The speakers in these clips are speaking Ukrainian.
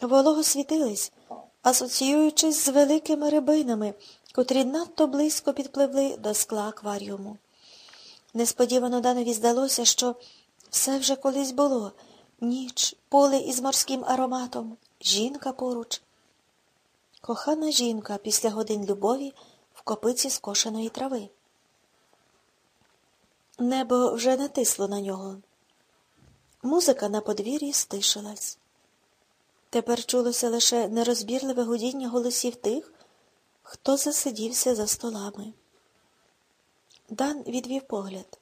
волого світились, асоціюючись з великими рибинами, котрі надто близько підпливли до скла акваріуму. Несподівано Данові здалося, що все вже колись було ніч, поле із морським ароматом, жінка поруч. Кохана жінка після годин любові в копиці скошеної трави. Небо вже натисло на нього. Музика на подвір'ї стишилась. Тепер чулося лише нерозбірливе гудіння голосів тих, хто засидівся за столами. Дан відвів погляд.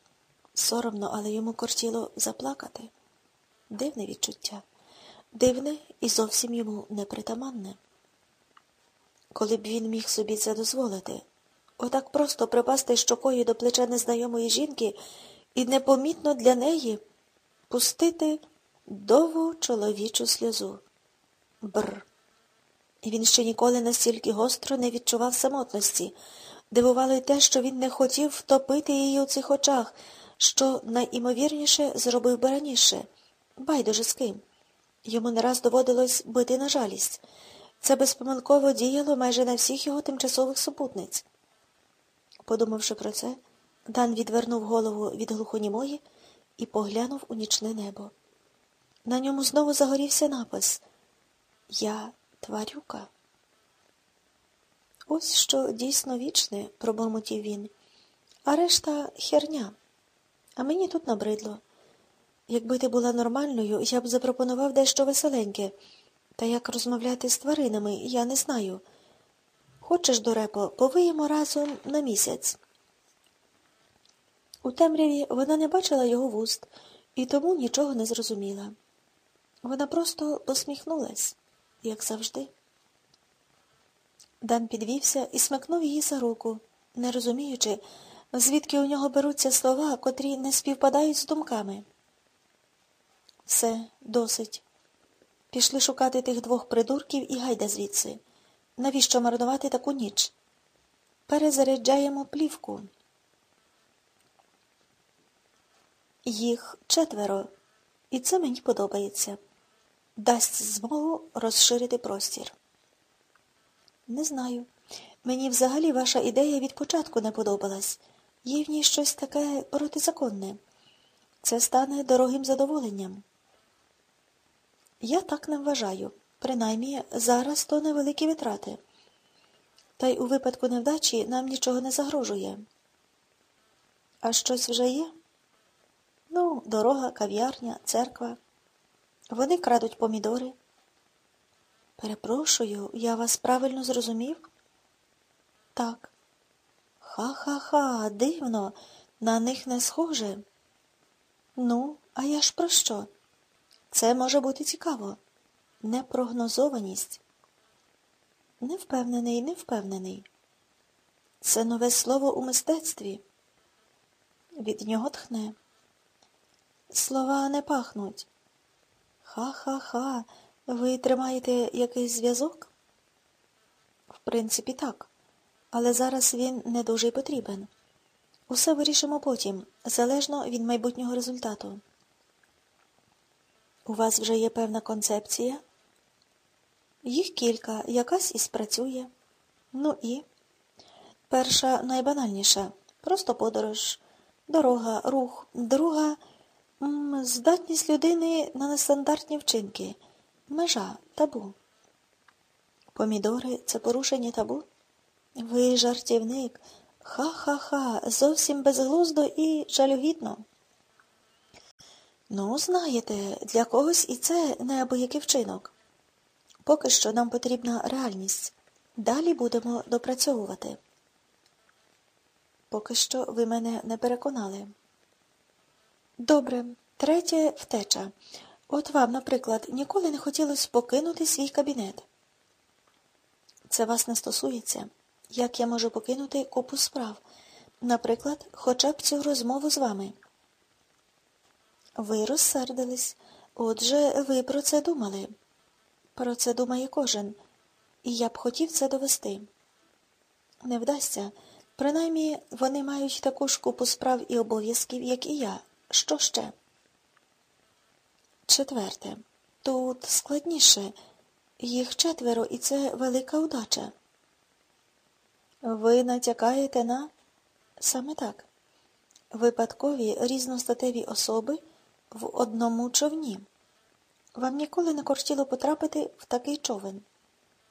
Соромно, але йому кортіло заплакати. Дивне відчуття, дивне і зовсім йому непритаманне. Коли б він міг собі це дозволити, отак просто припасти щокою до плеча незнайомої жінки і непомітно для неї пустити довгу чоловічу сльозу. Бр. Він ще ніколи настільки гостро не відчував самотності. Дивувало й те, що він не хотів втопити її у цих очах, що найімовірніше зробив би раніше. Байдуже з ким. Йому не раз доводилось бити на жалість. Це безпомилково діяло майже на всіх його тимчасових супутниць. Подумавши про це, Дан відвернув голову від глухонімої і поглянув у нічне небо. На ньому знову загорівся напис Я тварюка. Ось що дійсно вічне, пробормотів він, а решта херня. А мені тут набридло. Якби ти була нормальною, я б запропонував дещо веселеньке. Та як розмовляти з тваринами, я не знаю. Хочеш, дурепо, повиємо разом на місяць. У темряві вона не бачила його вуст і тому нічого не зрозуміла. Вона просто посміхнулась, як завжди. Дан підвівся і смикнув її за руку, не розуміючи, звідки у нього беруться слова, котрі не співпадають з думками. Все, досить. Пішли шукати тих двох придурків і гайда звідси. Навіщо марнувати таку ніч? Перезаряджаємо плівку. Їх четверо, і це мені подобається. Дасть змогу розширити простір. Не знаю. Мені взагалі ваша ідея від початку не подобалась. Є в ній щось таке протизаконне. Це стане дорогим задоволенням. Я так не вважаю. Принаймні, зараз то невеликі витрати. Та й у випадку невдачі нам нічого не загрожує. А щось вже є? Ну, дорога, кав'ярня, церква. Вони крадуть помідори. Перепрошую, я вас правильно зрозумів? Так. Ха-ха-ха, дивно, на них не схоже. Ну, а я ж про що? Це може бути цікаво. Непрогнозованість. Не впевнений, не впевнений. Це нове слово у мистецтві. Від нього тхне. Слова не пахнуть. Ха-ха-ха. Ви тримаєте якийсь зв'язок? В принципі, так. Але зараз він не дуже потрібен. Усе вирішимо потім, залежно від майбутнього результату. У вас вже є певна концепція? Їх кілька, якась і спрацює. Ну і перша найбанальніша просто подорож, дорога, рух, друга здатність людини на нестандартні вчинки, межа, табу. Помідори це порушення табу? Ви жартівник. Ха-ха-ха, зовсім безглуздо і жалюгідно. Ну, знаєте, для когось і це неабиякий вчинок. Поки що нам потрібна реальність. Далі будемо допрацьовувати. Поки що ви мене не переконали. Добре, третє втеча. От вам, наприклад, ніколи не хотілося покинути свій кабінет. Це вас не стосується. Як я можу покинути купу справ? Наприклад, хоча б цю розмову з вами. Ви розсердились. Отже, ви про це думали. Про це думає кожен, і я б хотів це довести. Не вдасться. Принаймні, вони мають таку ж купу справ і обов'язків, як і я. Що ще? Четверте. Тут складніше. Їх четверо, і це велика удача. Ви натякаєте на саме так. Випадкові різностатеві особи в одному човні. Вам ніколи не кортіло потрапити в такий човен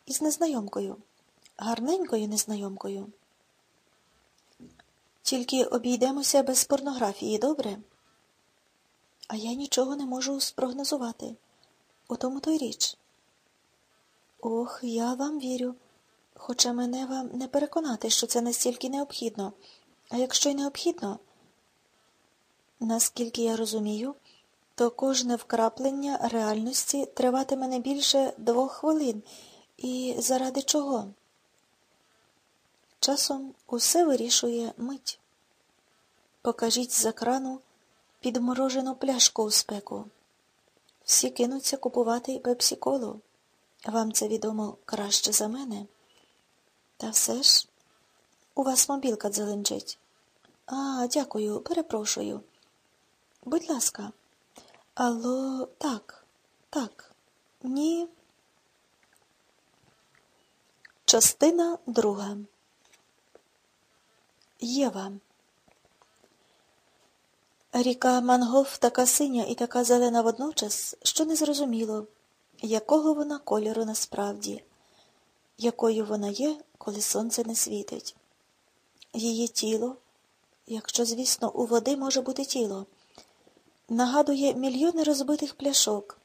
із незнайомкою, гарненькою незнайомкою. Тільки обійдемося без порнографії, добре? А я нічого не можу спрогнозувати. У тому то й річ. Ох, я вам вірю, хоча мене вам не переконати, що це настільки необхідно. А якщо й необхідно, наскільки я розумію, то кожне вкраплення реальності триватиме не більше двох хвилин. І заради чого? Часом усе вирішує мить. Покажіть з екрану підморожену пляшку у спеку. Всі кинуться купувати пепсі-колу. Вам це відомо краще за мене. Та все ж у вас мобілка дзеленчить. А, дякую, перепрошую. Будь ласка. Алло, так, так, ні. Частина друга. Єва. Ріка Мангоф така синя і така зелена водночас, що не зрозуміло, якого вона кольору насправді, якою вона є, коли сонце не світить. Її тіло, якщо, звісно, у води може бути тіло, нагадує мільйони розбитих пляшок,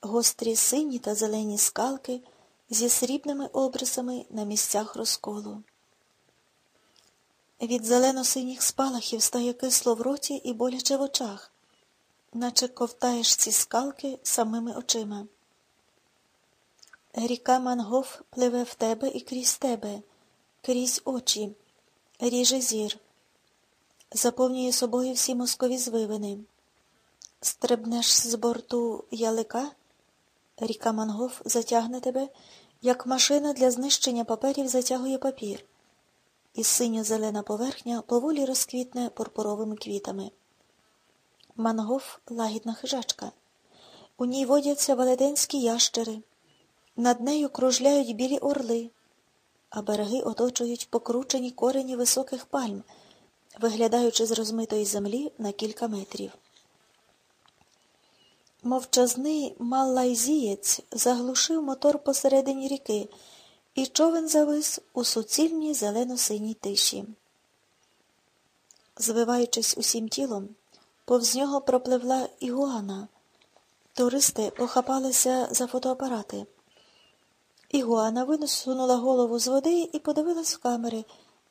гострі сині та зелені скалки зі срібними обрисами на місцях розколу. Від зелено-синіх спалахів стає кисло в роті і боляче в очах, наче ковтаєш ці скалки самими очима. Ріка Мангоф пливе в тебе і крізь тебе, крізь очі, ріже зір, заповнює собою всі мозкові звивини. Стрибнеш з борту ялика, ріка Мангоф затягне тебе, як машина для знищення паперів затягує папір і синьо-зелена поверхня поволі розквітне пурпуровими квітами. Мангоф лагідна хижачка. У ній водяться велетенські ящери, над нею кружляють білі орли, а береги оточують покручені корені високих пальм, виглядаючи з розмитої землі на кілька метрів. Мовчазний малайзієць заглушив мотор посередині ріки і човен завис у суцільній зелено-синій тиші. Звиваючись усім тілом, повз нього пропливла ігуана. Туристи похапалися за фотоапарати. Ігуана висунула голову з води і подивилась в камери,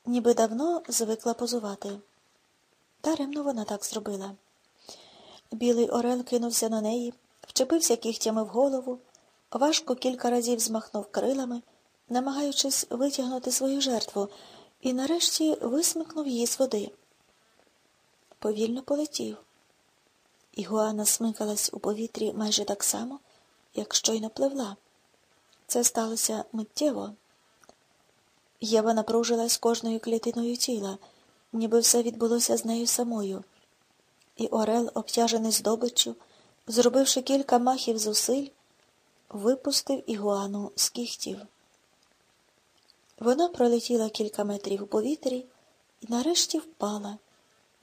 ніби давно звикла позувати. Даремно вона так зробила. Білий Орел кинувся на неї, вчепився кігтями в голову, важко кілька разів змахнув крилами намагаючись витягнути свою жертву, і нарешті висмикнув її з води. Повільно полетів. Ігуана смикалась у повітрі майже так само, як щойно пливла. Це сталося миттєво. Єва напружилась кожною клітиною тіла, ніби все відбулося з нею самою. І Орел, обтяжений здобиччю, зробивши кілька махів зусиль, випустив ігуану з кіхтів. Вона пролетіла кілька метрів у повітрі і нарешті впала,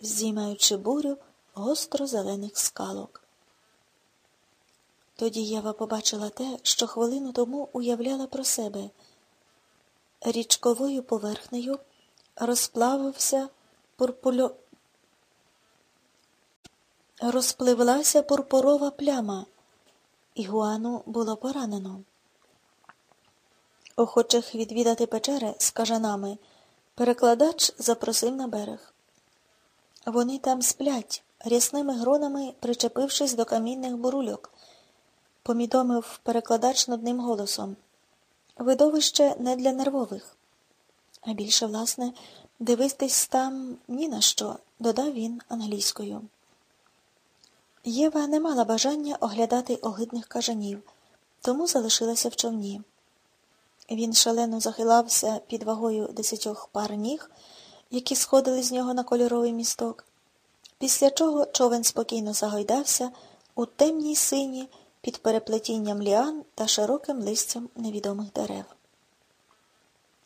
здіймаючи бурю гостро зелених скалок. Тоді Єва побачила те, що хвилину тому уявляла про себе. Річковою поверхнею розплавився пурпульо... розпливлася пурпурова пляма, Ігуану було поранено. Охочих відвідати печери з кажанами перекладач запросив на берег. Вони там сплять, рясними гронами причепившись до камінних бурульок, помідомив перекладач нудним голосом. Видовище не для нервових. А більше, власне, дивитись там ні на що, додав він англійською. Єва не мала бажання оглядати огидних кажанів, тому залишилася в човні. Він шалено захилався під вагою десятьох пар ніг, які сходили з нього на кольоровий місток, після чого човен спокійно загойдався у темній сині під переплетінням ліан та широким листям невідомих дерев.